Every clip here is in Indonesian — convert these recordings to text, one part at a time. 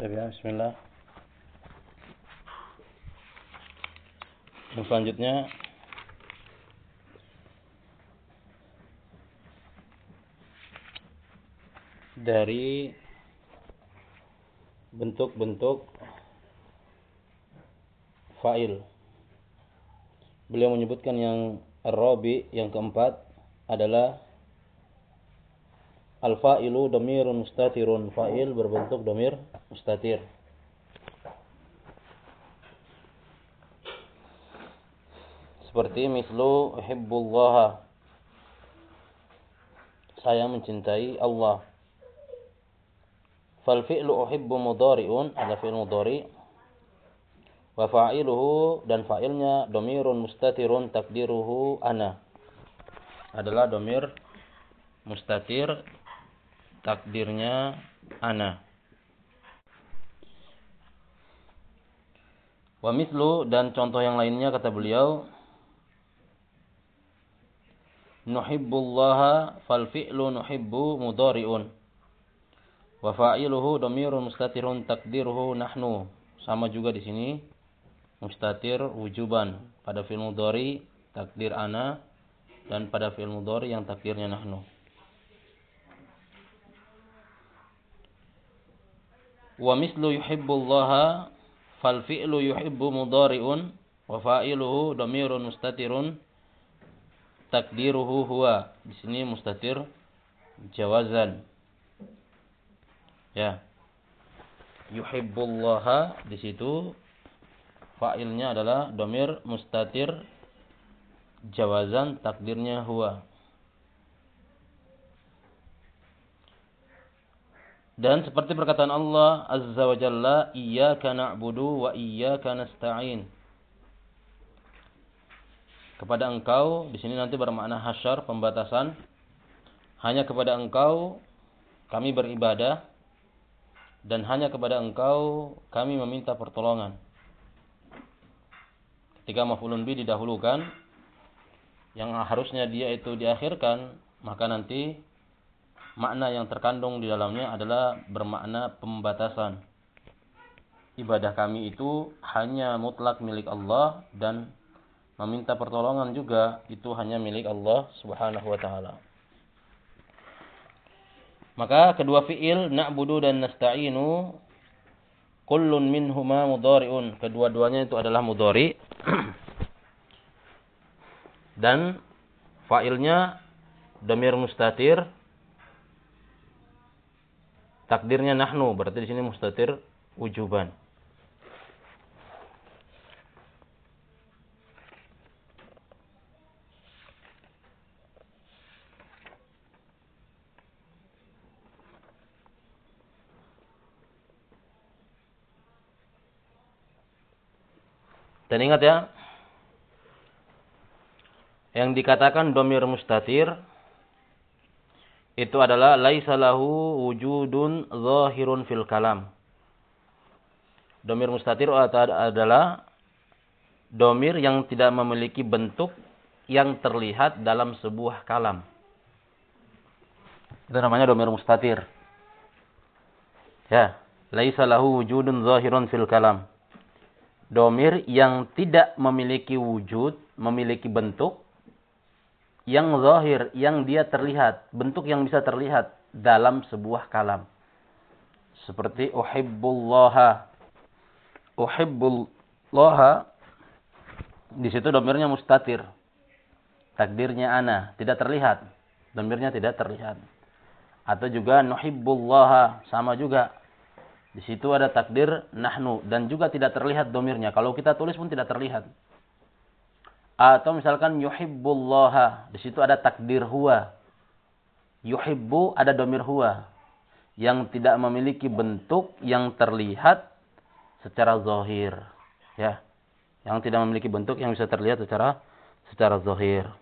Ya, bismillah. Yang selanjutnya dari bentuk-bentuk fa'il. Beliau menyebutkan yang Rabi yang keempat adalah al-fa'ilu dhamirun mustatirun. Fa'il berbentuk dhamir mustatir. Seperti mislu uhibbullaha. Saya mencintai Allah. Fal fi'lu uhibbu mudhari'un, ada fi'il mudhari. Wa fa'iluhu dan fa'ilnya dhamirun mustatirun takdiruhu ana. Adalah dhamir mustatir takdirnya ana. Wa mislu dan contoh yang lainnya kata beliau nuhibbullaha fal fi'lu nuhibbu mudhari'un wa fa'iluhu dhamirun mustatirun takdiruhu nahnu. Sama juga di sini mustatir wujuban pada fi'il mudhari takdir ana dan pada fi'il mudhari yang takdirnya nahnu. Wa mislu yuhibbullaha fal fi'lu yuhibbu mudhari'un wa fa'iluhu dhamirun mustatirun takdiruhu huwa. Di sini mustatir jawazan. Ya. Yuhibbullaha di situ fa'ilnya adalah domir mustatir jawazan takdirnya huwa. Dan seperti perkataan Allah Azza wa Jalla, Iyyaka na'budu wa iyyaka nasta'in. Kepada engkau, di sini nanti bermakna hasyar, pembatasan. Hanya kepada engkau kami beribadah dan hanya kepada engkau kami meminta pertolongan. Ketika maf'ulun bi didahulukan, yang harusnya dia itu diakhirkan, maka nanti makna yang terkandung di dalamnya adalah bermakna pembatasan. Ibadah kami itu hanya mutlak milik Allah dan meminta pertolongan juga itu hanya milik Allah Subhanahu wa taala. Maka kedua fiil na'budu dan nasta'inu kullun minhuma mudhari'un. Kedua-duanya itu adalah mudhari. Dan fa'ilnya damir mustatir. Takdirnya nahnu, berarti di sini mustatir wujuban. Dan ingat ya, yang dikatakan domir mustatir itu adalah laisa lahu wujudun zahirun fil kalam. Domir mustatir adalah domir yang tidak memiliki bentuk yang terlihat dalam sebuah kalam. Itu namanya domir mustatir. Ya, laisa lahu wujudun zahirun fil kalam domir yang tidak memiliki wujud, memiliki bentuk yang zahir, yang dia terlihat, bentuk yang bisa terlihat dalam sebuah kalam. Seperti uhibbullaha. Uhibbullaha di situ domirnya mustatir. Takdirnya ana, tidak terlihat. Domirnya tidak terlihat. Atau juga nuhibbullaha, sama juga di situ ada takdir nahnu dan juga tidak terlihat domirnya. Kalau kita tulis pun tidak terlihat. Atau misalkan yuhibbullaha. Di situ ada takdir huwa. Yuhibbu ada domir huwa. Yang tidak memiliki bentuk yang terlihat secara zahir. Ya. Yang tidak memiliki bentuk yang bisa terlihat secara secara zahir.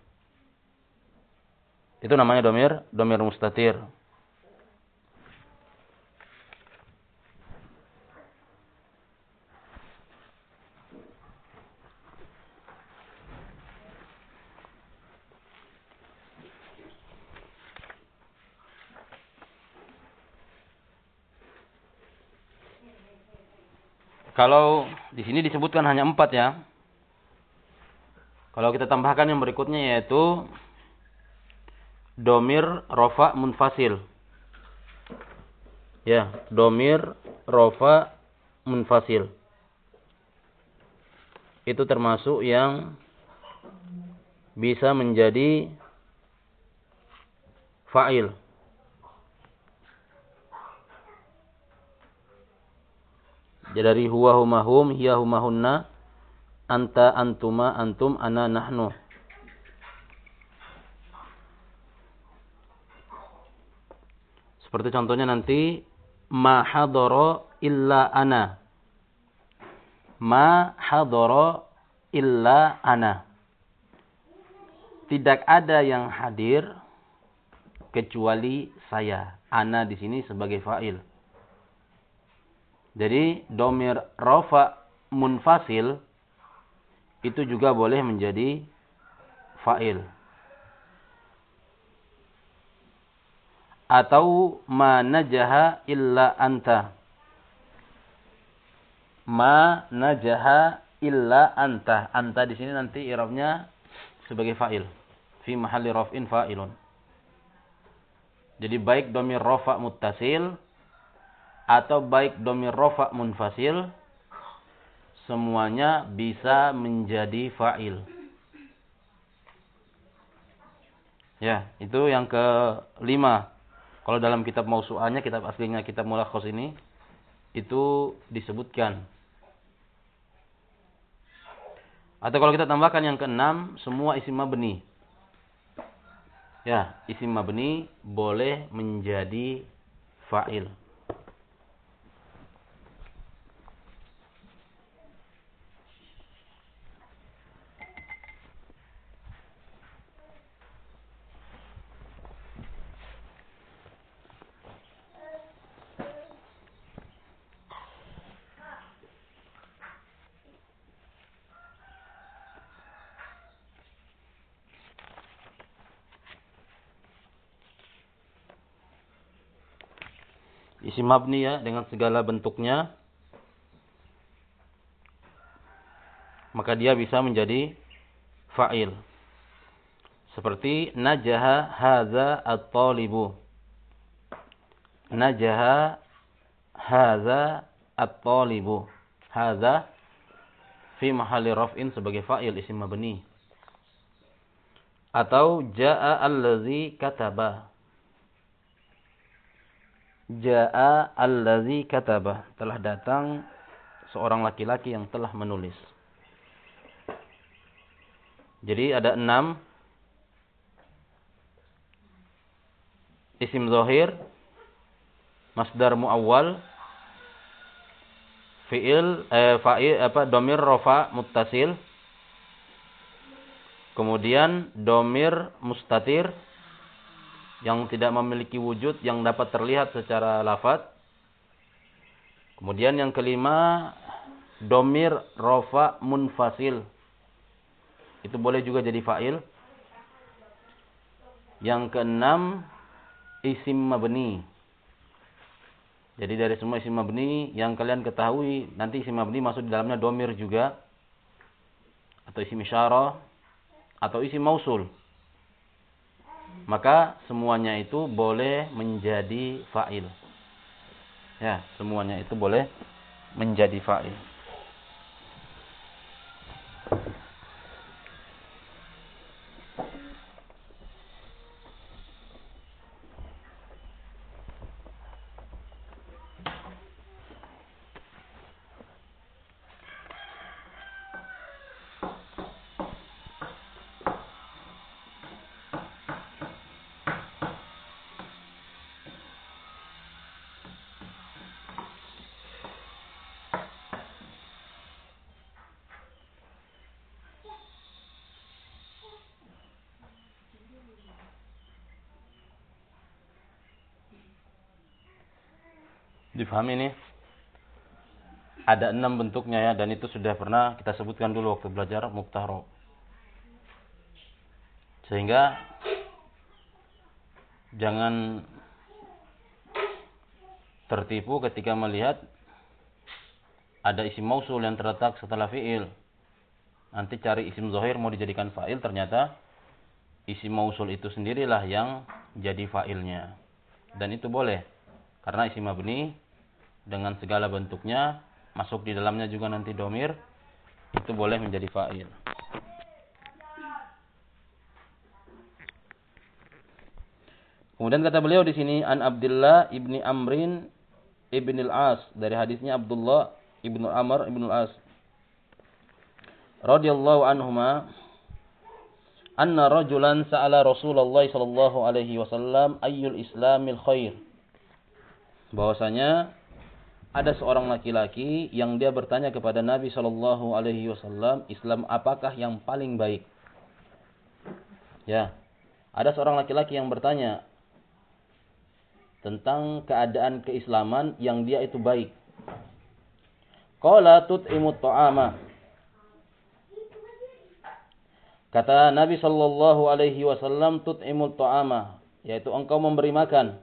Itu namanya domir, domir mustatir. Kalau di sini disebutkan hanya empat ya. Kalau kita tambahkan yang berikutnya yaitu domir rofa munfasil. Ya, domir rofa munfasil. Itu termasuk yang bisa menjadi fa'il. Jadi dari huwa humahum, hiya humahunna, anta antuma antum ana nahnu. Seperti contohnya nanti ma hadara illa ana. Ma hadara illa ana. Tidak ada yang hadir kecuali saya. Ana di sini sebagai fa'il. Jadi domir rofa munfasil itu juga boleh menjadi fa'il. Atau ma najaha illa anta. Ma najaha illa anta. Anta di sini nanti i'rabnya sebagai fa'il. Fi mahalli raf'in fa'ilun. Jadi baik domir rofa muttasil atau baik domir rofa munfasil semuanya bisa menjadi fa'il. Ya, itu yang kelima. Kalau dalam kitab mausu'anya, kitab aslinya kitab mulakhos ini, itu disebutkan. Atau kalau kita tambahkan yang keenam, semua isim mabni. Ya, isim mabni boleh menjadi fa'il. Isim mabni ya dengan segala bentuknya. Maka dia bisa menjadi fa'il. Seperti najaha haza at-talibu. Najaha haza at-talibu. Haza fi mahalli raf'in sebagai fa'il isim mabni. Atau jaa allazi kataba Ja'a allazi kataba. Telah datang seorang laki-laki yang telah menulis. Jadi ada enam isim zahir, masdar muawwal, fiil eh, fa'il apa domir rofa muttasil, kemudian domir mustatir, yang tidak memiliki wujud yang dapat terlihat secara lafaz. Kemudian yang kelima, domir rofa munfasil. Itu boleh juga jadi fa'il. Yang keenam, isim mabni. Jadi dari semua isim mabni yang kalian ketahui, nanti isim mabni masuk di dalamnya domir juga. Atau isim isyarah. Atau isim mausul maka semuanya itu boleh menjadi fa'il. Ya, semuanya itu boleh menjadi fa'il. Difahami ini? Ada enam bentuknya ya, dan itu sudah pernah kita sebutkan dulu waktu belajar muktahro. Sehingga jangan tertipu ketika melihat ada isim mausul yang terletak setelah fi'il. Nanti cari isim zohir mau dijadikan fa'il, ternyata isim mausul itu sendirilah yang jadi fa'ilnya. Dan itu boleh. Karena isim mabni dengan segala bentuknya, masuk di dalamnya juga nanti domir, itu boleh menjadi fa'il. Kemudian kata beliau di sini an Abdullah ibni Amrin ibn al-As dari hadisnya Abdullah ibnu Amr ibn al-As radhiyallahu anhuma anna rajulan sa'ala Rasulullah sallallahu alaihi wasallam ayyul islamil khair bahwasanya ada seorang laki-laki yang dia bertanya kepada Nabi sallallahu alaihi wasallam Islam apakah yang paling baik ya ada seorang laki-laki yang bertanya tentang keadaan keislaman yang dia itu baik. Qala tut'imut ta'ama. Kata Nabi sallallahu alaihi wasallam tut'imut ta'ama, yaitu engkau memberi makan.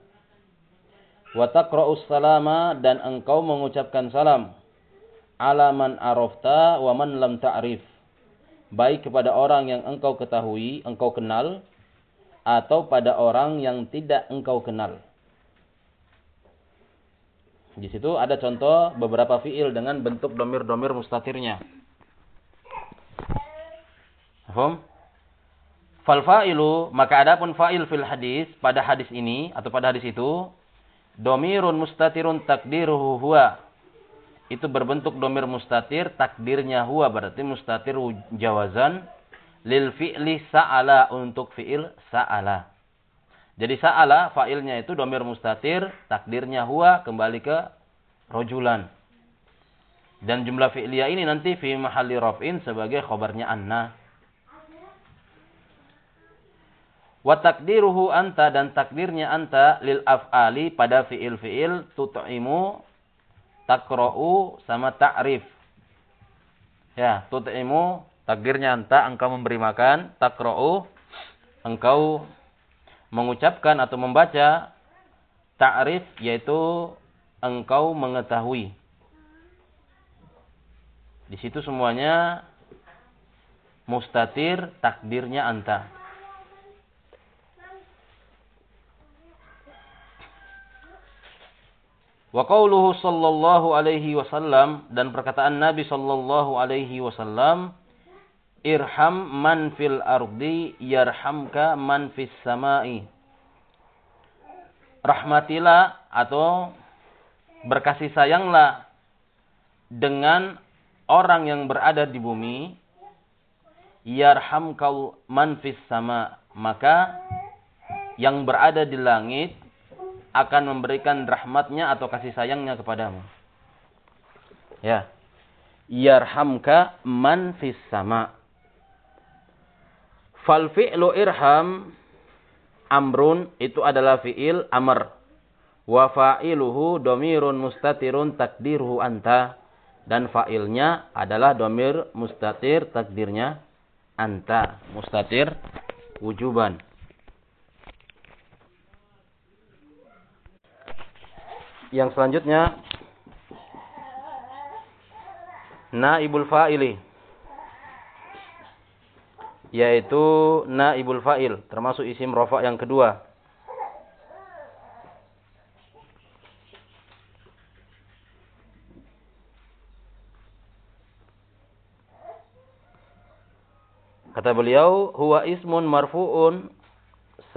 Wa taqra'us salama dan engkau mengucapkan salam. Ala man arafta wa man lam ta'rif. Baik kepada orang yang engkau ketahui, engkau kenal atau pada orang yang tidak engkau kenal. Di situ ada contoh beberapa fiil dengan bentuk domir-domir mustatirnya. Paham? Fal fa'ilu, maka adapun fa'il fil hadis, pada hadis ini, atau pada hadis itu, domirun mustatirun takdiruhu huwa. Itu berbentuk domir mustatir, takdirnya huwa, berarti mustatir jawazan, lil fi'li sa'ala, untuk fi'il sa'ala. Jadi sa'ala fa'ilnya itu domir mustatir, takdirnya huwa kembali ke rojulan. Dan jumlah fi'liyah ini nanti fi mahalli raf'in sebagai khobarnya anna. Wa takdiruhu anta dan takdirnya anta lil af'ali pada fi'il-fi'il tut'imu, takra'u sama ta'rif. Ya, tut'imu takdirnya anta engkau memberi makan, takra'u engkau mengucapkan atau membaca ta'rif yaitu engkau mengetahui. Di situ semuanya mustatir takdirnya anta. Wa qauluhu sallallahu alaihi wasallam dan perkataan Nabi sallallahu alaihi wasallam irham man fil ardi yarhamka man fis samai. Rahmatilah atau berkasih sayanglah dengan orang yang berada di bumi yarhamkal man fis sama maka yang berada di langit akan memberikan rahmatnya atau kasih sayangnya kepadamu. Ya. Yarhamka man fis sama. Fal fi'lu irham amrun itu adalah fi'il amr. Wa fa'iluhu domirun mustatirun takdirhu anta. Dan fa'ilnya adalah domir mustatir takdirnya anta. Mustatir wujuban. Yang selanjutnya naibul fa'ili. Yaitu naibul fa'il termasuk isim rofa yang kedua. Kata beliau, huwa ismun marfu'un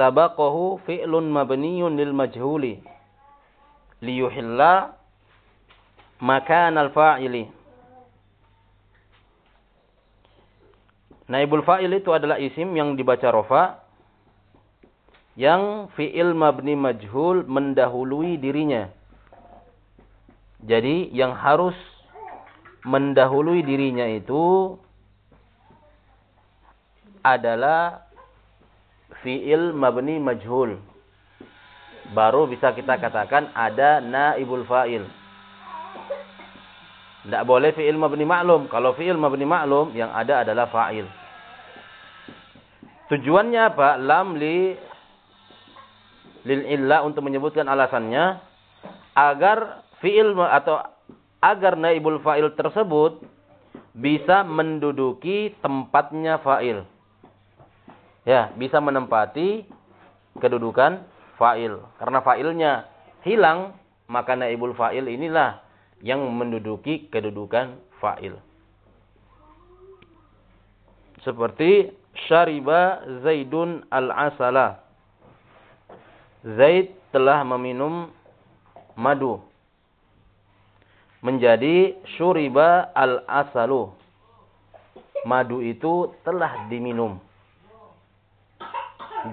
sabaqahu fi'lun mabniyun lil majhuli liyuhilla makan al-fa'ili. Naibul fa'il itu adalah isim yang dibaca rofa yang fi'il mabni majhul mendahului dirinya. Jadi yang harus mendahului dirinya itu adalah fi'il mabni majhul. Baru bisa kita katakan ada naibul fa'il. Tidak boleh fi'il mabni maklum. Kalau fi'il mabni maklum yang ada adalah fa'il. Tujuannya apa? Lam li lil illa untuk menyebutkan alasannya agar fiil atau agar naibul fa'il tersebut bisa menduduki tempatnya fa'il. Ya, bisa menempati kedudukan fa'il. Karena fa'ilnya hilang, maka naibul fa'il inilah yang menduduki kedudukan fa'il. Seperti syariba Zaidun al-asala. Zaid telah meminum madu. Menjadi syuriba al-asalu. Madu itu telah diminum.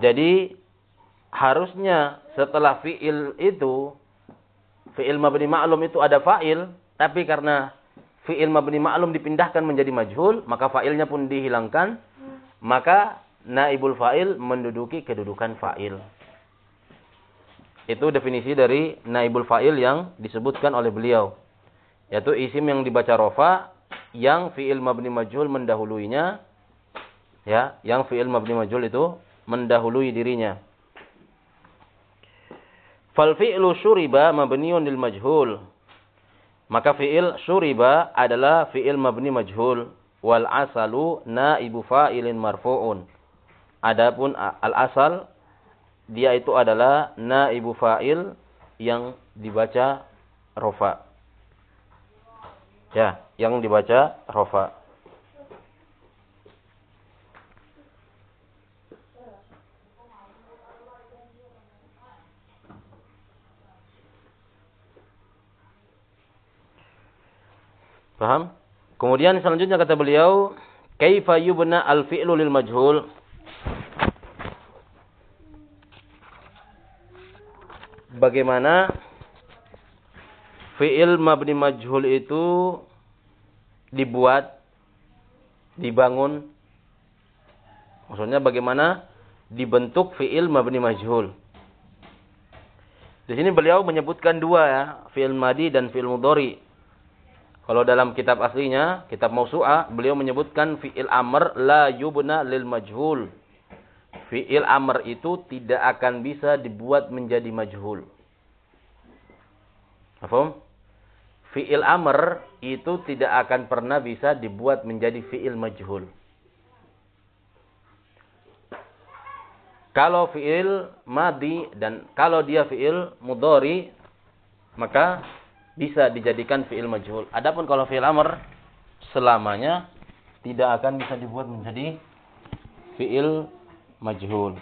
Jadi harusnya setelah fi'il itu fi'il mabni ma'lum itu ada fa'il, tapi karena fi'il mabni ma'lum dipindahkan menjadi majhul, maka fa'ilnya pun dihilangkan, maka naibul fa'il menduduki kedudukan fa'il. Itu definisi dari naibul fa'il yang disebutkan oleh beliau. Yaitu isim yang dibaca rofa, yang fi'il mabni majhul mendahuluinya, ya, yang fi'il mabni majhul itu mendahului dirinya. Fal fi'lu syuriba mabniun lil majhul. Maka fi'il syuriba adalah fi'il mabni majhul. Wal asalu naibu fa'ilin marfu'un. Adapun al-asal dia itu adalah naibu fa'il yang dibaca rofa. Ya, yang dibaca rofa. Paham? Kemudian selanjutnya kata beliau, kaifa yubna al-fi'lu lil majhul? bagaimana fi'il mabni majhul itu dibuat, dibangun. Maksudnya bagaimana dibentuk fi'il mabni majhul. Di sini beliau menyebutkan dua ya, fi'il madi dan fi'il mudhari. Kalau dalam kitab aslinya, kitab Mausu'ah, beliau menyebutkan fi'il amr la yubna lil majhul fi'il amr itu tidak akan bisa dibuat menjadi majhul. Paham? Fi'il amr itu tidak akan pernah bisa dibuat menjadi fi'il majhul. Kalau fi'il madi dan kalau dia fi'il mudori maka bisa dijadikan fi'il majhul. Adapun kalau fi'il amr selamanya tidak akan bisa dibuat menjadi fi'il majhul.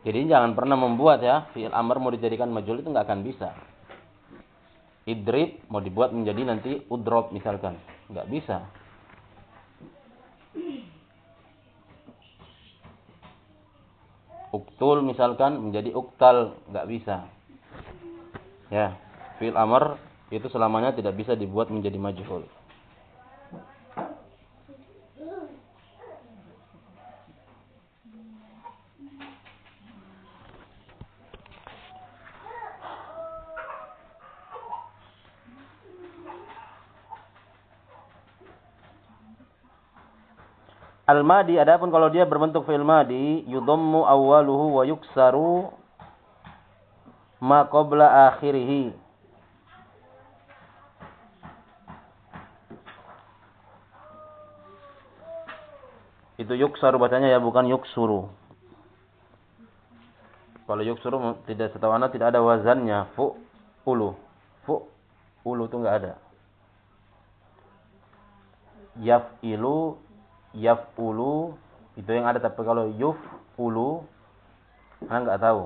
Jadi jangan pernah membuat ya fi'il amr mau dijadikan majhul itu nggak akan bisa. Idrib mau dibuat menjadi nanti udrob misalkan, nggak bisa. Uktul misalkan menjadi uktal nggak bisa. Ya, fi'il amr itu selamanya tidak bisa dibuat menjadi majhul. Al-madi adapun kalau dia berbentuk fi'il madi yudhammu awwaluhu wa yuksaru ma qabla akhirih. Itu yuksaru bacanya ya bukan yuksuru. Kalau yuksuru tidak setahu anda tidak ada wazannya fu ulu. Fu ulu itu enggak ada. Yaf'ilu yaf'ulu itu yang ada tapi kalau yuf'ulu anda nggak tahu.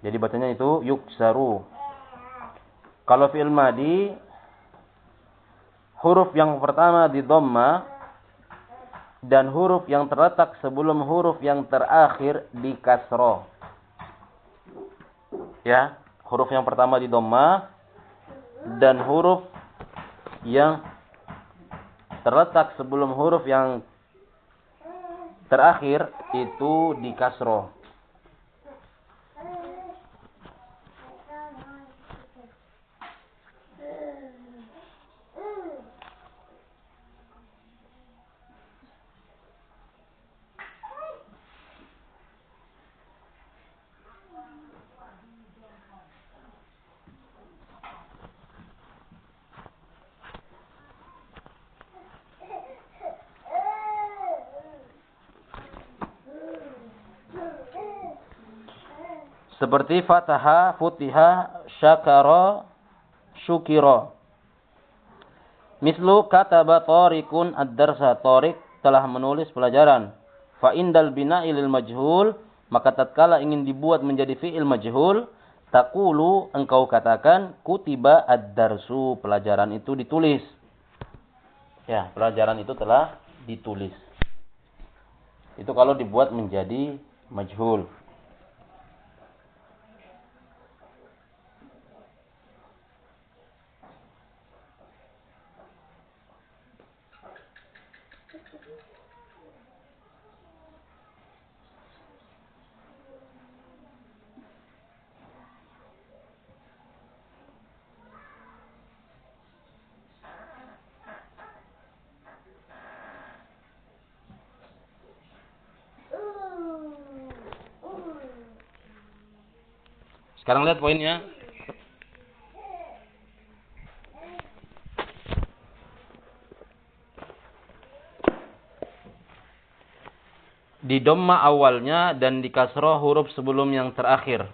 Jadi bacanya itu yuksaru. Kalau fi'il madi huruf yang pertama di dhamma dan huruf yang terletak sebelum huruf yang terakhir di kasro. Ya, huruf yang pertama di dhamma dan huruf yang terletak sebelum huruf yang terakhir itu di kasroh. Seperti fataha, futiha, syakara, syukira. Mislu kataba Tariqun ad-darsa. Tariq telah menulis pelajaran. Fa indal bina'i lil majhul, maka tatkala ingin dibuat menjadi fi'il majhul, takulu engkau katakan kutiba ad-darsu, pelajaran itu ditulis. Ya, pelajaran itu telah ditulis. Itu kalau dibuat menjadi majhul. Sekarang lihat poinnya. Di domma awalnya dan di kasroh huruf sebelum yang terakhir.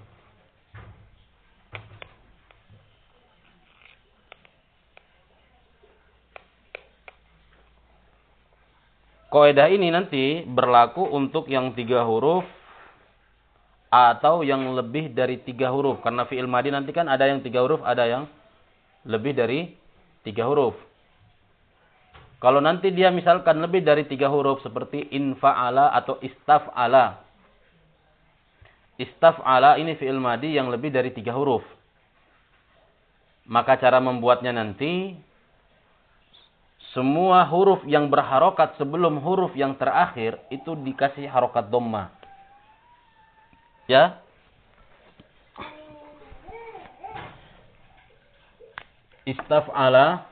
Koedah ini nanti berlaku untuk yang tiga huruf atau yang lebih dari tiga huruf. Karena fi'il madi nanti kan ada yang tiga huruf, ada yang lebih dari tiga huruf. Kalau nanti dia misalkan lebih dari tiga huruf seperti infa'ala atau istaf'ala. Istaf'ala ini fi'il madi yang lebih dari tiga huruf. Maka cara membuatnya nanti semua huruf yang berharokat sebelum huruf yang terakhir itu dikasih harokat domma. Ya. Istaf'ala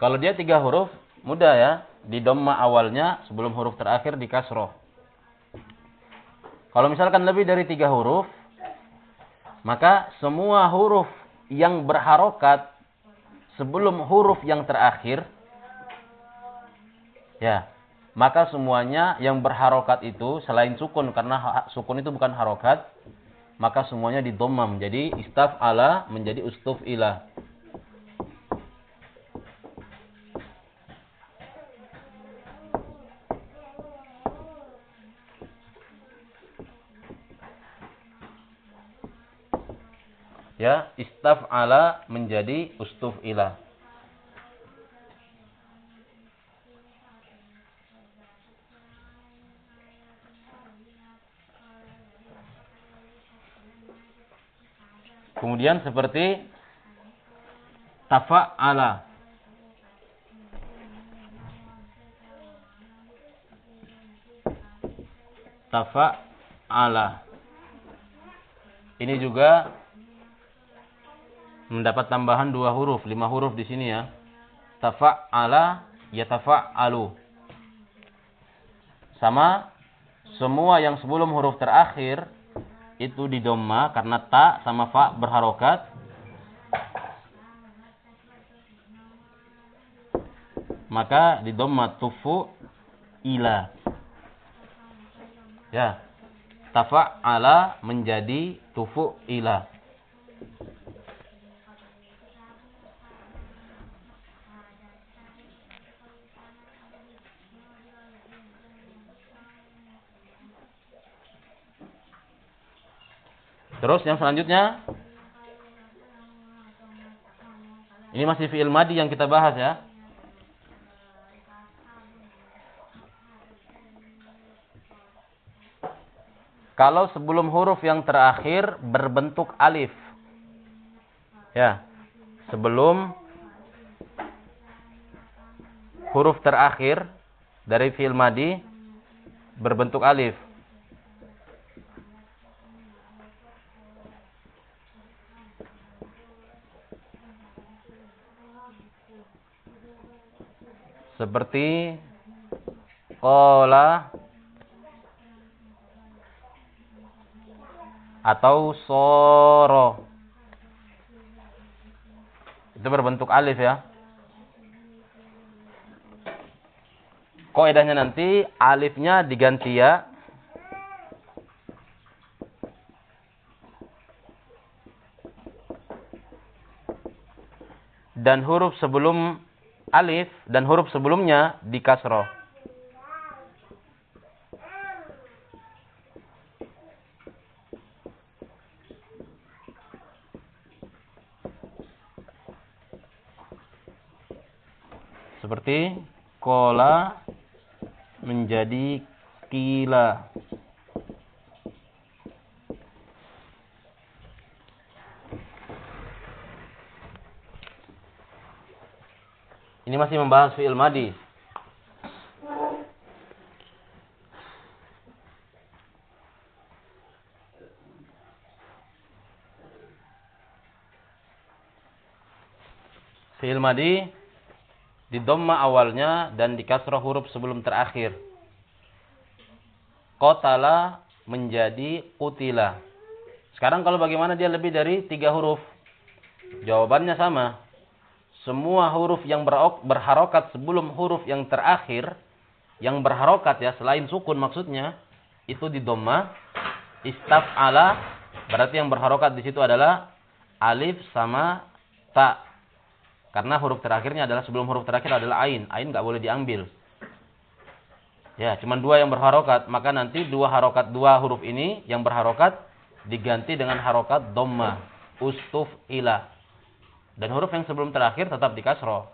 Kalau dia tiga huruf, mudah ya. Di domma awalnya, sebelum huruf terakhir di kasroh. Kalau misalkan lebih dari tiga huruf, maka semua huruf yang berharokat sebelum huruf yang terakhir, ya, maka semuanya yang berharokat itu selain sukun karena sukun itu bukan harokat maka semuanya didomam. Jadi istaf ala menjadi ustuf ilah ya istaf ala menjadi ustuf ilah Kemudian seperti tafa'ala. Tafa'ala. Ini juga mendapat tambahan dua huruf, lima huruf di sini ya. Tafa'ala, yatafa'alu. Sama semua yang sebelum huruf terakhir itu di doma karena ta sama fa berharokat. Maka di doma tufu ila. Ya. Tafa'ala menjadi tufu ila. Terus yang selanjutnya ini masih fi'il madi yang kita bahas ya. Kalau sebelum huruf yang terakhir berbentuk alif. Ya. Sebelum huruf terakhir dari fi'il madi berbentuk alif. Seperti kola atau soro. Itu berbentuk alif ya. Koedahnya nanti alifnya diganti ya. Dan huruf sebelum alif dan huruf sebelumnya di kasroh. Seperti kola menjadi kila. Ini masih membahas fi'il madi. Fi'il madi di dhamma awalnya dan di kasrah huruf sebelum terakhir. Qatala menjadi kutila. Sekarang kalau bagaimana dia lebih dari tiga huruf? Jawabannya sama. Semua huruf yang berharokat sebelum huruf yang terakhir, yang berharokat ya, selain sukun maksudnya, itu di dhamma. Istaf'ala, berarti yang berharokat di situ adalah alif sama ta. Karena huruf terakhirnya adalah sebelum huruf terakhir adalah ain. Ain nggak boleh diambil. Ya, cuma dua yang berharokat. Maka nanti dua harokat, dua huruf ini yang berharokat diganti dengan harokat dhamma. Ustuf ila. Dan huruf yang sebelum terakhir tetap di kasroh.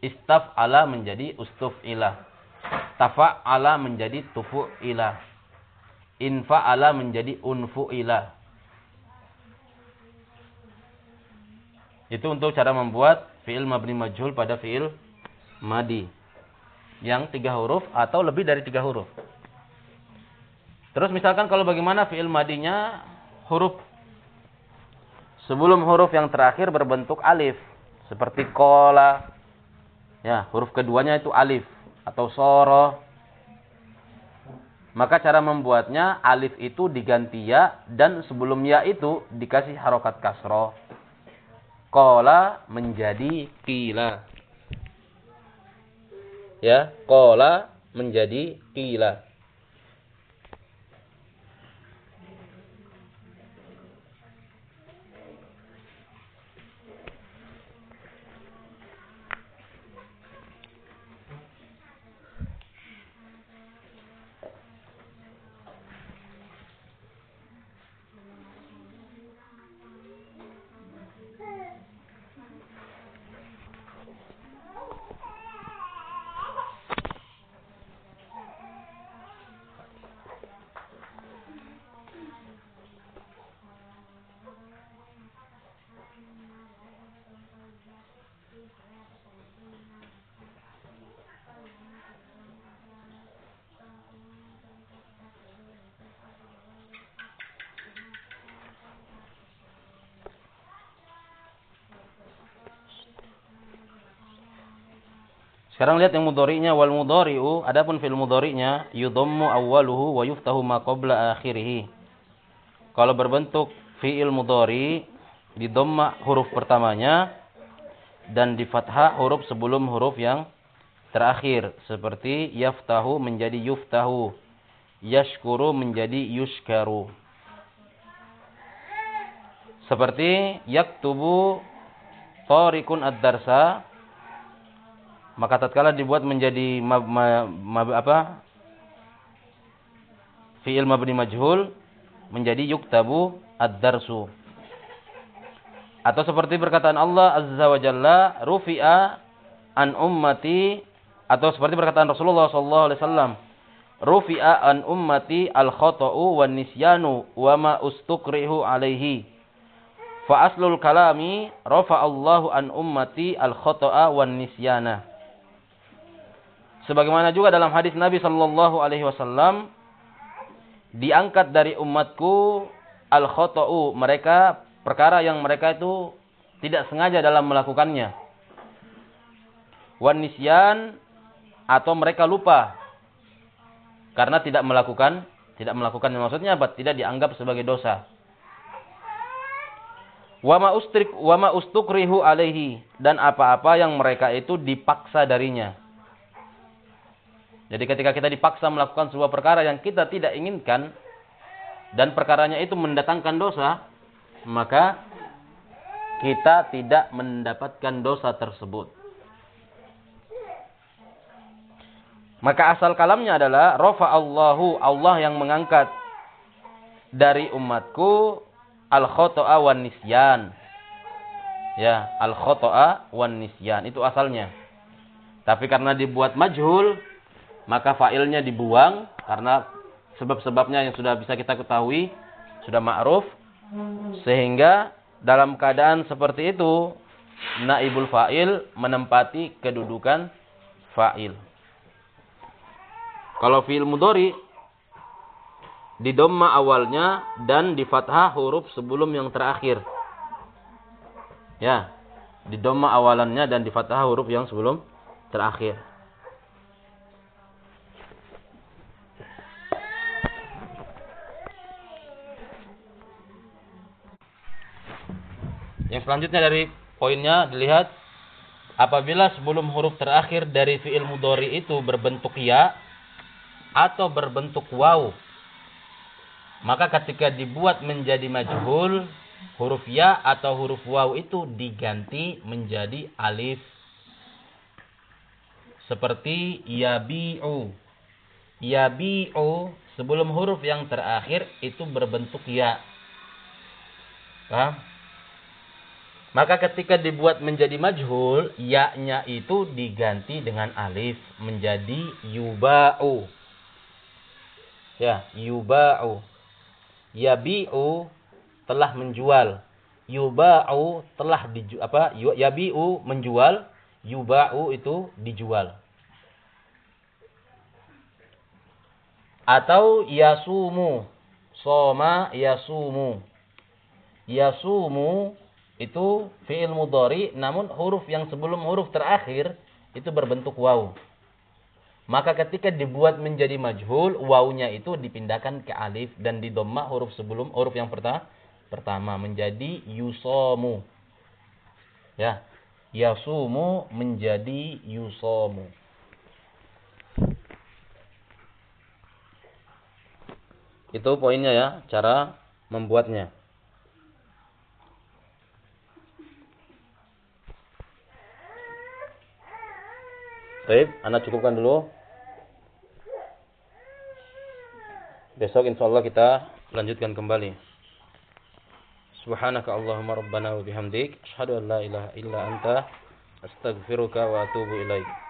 Istaf ala menjadi ustuf ila. Tafa ala menjadi tufu ila. Infa ala menjadi unfu ila. Itu untuk cara membuat fi'il mabni majhul pada fi'il madi. Yang tiga huruf atau lebih dari tiga huruf. Terus misalkan kalau bagaimana fi'il madinya huruf sebelum huruf yang terakhir berbentuk alif. Seperti kola. Ya, huruf keduanya itu alif. Atau soro. Maka cara membuatnya alif itu diganti ya dan sebelum ya itu dikasih harokat kasroh. Kola menjadi kila. Ya, kola menjadi kila. Sekarang lihat yang mudhari'nya wal mudhari'u, adapun fil mudhari'nya yudhammu awwaluhu wa yuftahu ma qabla akhirih. Kalau berbentuk fi'il mudhari di dhamma huruf pertamanya dan di fathah huruf sebelum huruf yang terakhir seperti yaftahu menjadi yuftahu, yashkuru menjadi yushkaru. Seperti yaktubu tariqun ad-darsa maka tatkala dibuat menjadi ma, ma, ma, apa? fi'il mabni majhul menjadi yuktabu ad-darsu. Atau seperti perkataan Allah Azza wa Jalla, rufi'a an ummati atau seperti perkataan Rasulullah sallallahu alaihi wasallam, rufi'a an ummati al-khata'u wan nisyanu wa ma ustukrihu alaihi. Fa aslul kalami rafa Allahu an ummati al-khata'a wan nisyana. Sebagaimana juga dalam hadis Nabi Shallallahu Alaihi Wasallam diangkat dari umatku al khotau mereka perkara yang mereka itu tidak sengaja dalam melakukannya. Wanisyan atau mereka lupa karena tidak melakukan tidak melakukannya maksudnya apa? Tidak dianggap sebagai dosa. Wama ustrik wama ustukrihu alaihi dan apa-apa yang mereka itu dipaksa darinya Jadi ketika kita dipaksa melakukan sebuah perkara yang kita tidak inginkan dan perkaranya itu mendatangkan dosa, maka kita tidak mendapatkan dosa tersebut. Maka asal kalamnya adalah rofa Allahu Allah yang mengangkat dari umatku al khotoa wan nisyan. Ya, al khotoa wan nisyan itu asalnya. Tapi karena dibuat majhul, maka failnya dibuang karena sebab-sebabnya yang sudah bisa kita ketahui, sudah ma'ruf sehingga dalam keadaan seperti itu naibul fa'il menempati kedudukan fa'il. Kalau fi'il mudhari di domma awalnya dan di fathah huruf sebelum yang terakhir. Ya, di domma awalannya dan di fathah huruf yang sebelum terakhir. Selanjutnya dari poinnya dilihat apabila sebelum huruf terakhir dari fiil mudhari itu berbentuk ya atau berbentuk waw maka ketika dibuat menjadi majhul huruf ya atau huruf waw itu diganti menjadi alif. Seperti yabi'u. Yabi'u sebelum huruf yang terakhir itu berbentuk ya. Paham maka ketika dibuat menjadi majhul, ya-nya itu diganti dengan alif menjadi yuba'u. Ya, yuba'u. Yabi'u telah menjual. Yuba'u telah dijual apa? Yabi'u menjual, yuba'u itu dijual. Atau yasumu. Soma yasumu. Yasumu itu fi'il mudhari namun huruf yang sebelum huruf terakhir itu berbentuk waw. Maka ketika dibuat menjadi majhul, wawnya itu dipindahkan ke alif dan di dhamma huruf sebelum huruf yang pertama pertama menjadi yusomu. Ya. Yasumu menjadi yusomu. Itu poinnya ya, cara membuatnya. Baik, anak cukupkan dulu. Besok insya Allah kita lanjutkan kembali. Subhanaka Allahumma rabbana wa bihamdik. Ashadu an la ilaha illa anta. Astaghfiruka wa atubu ilaik.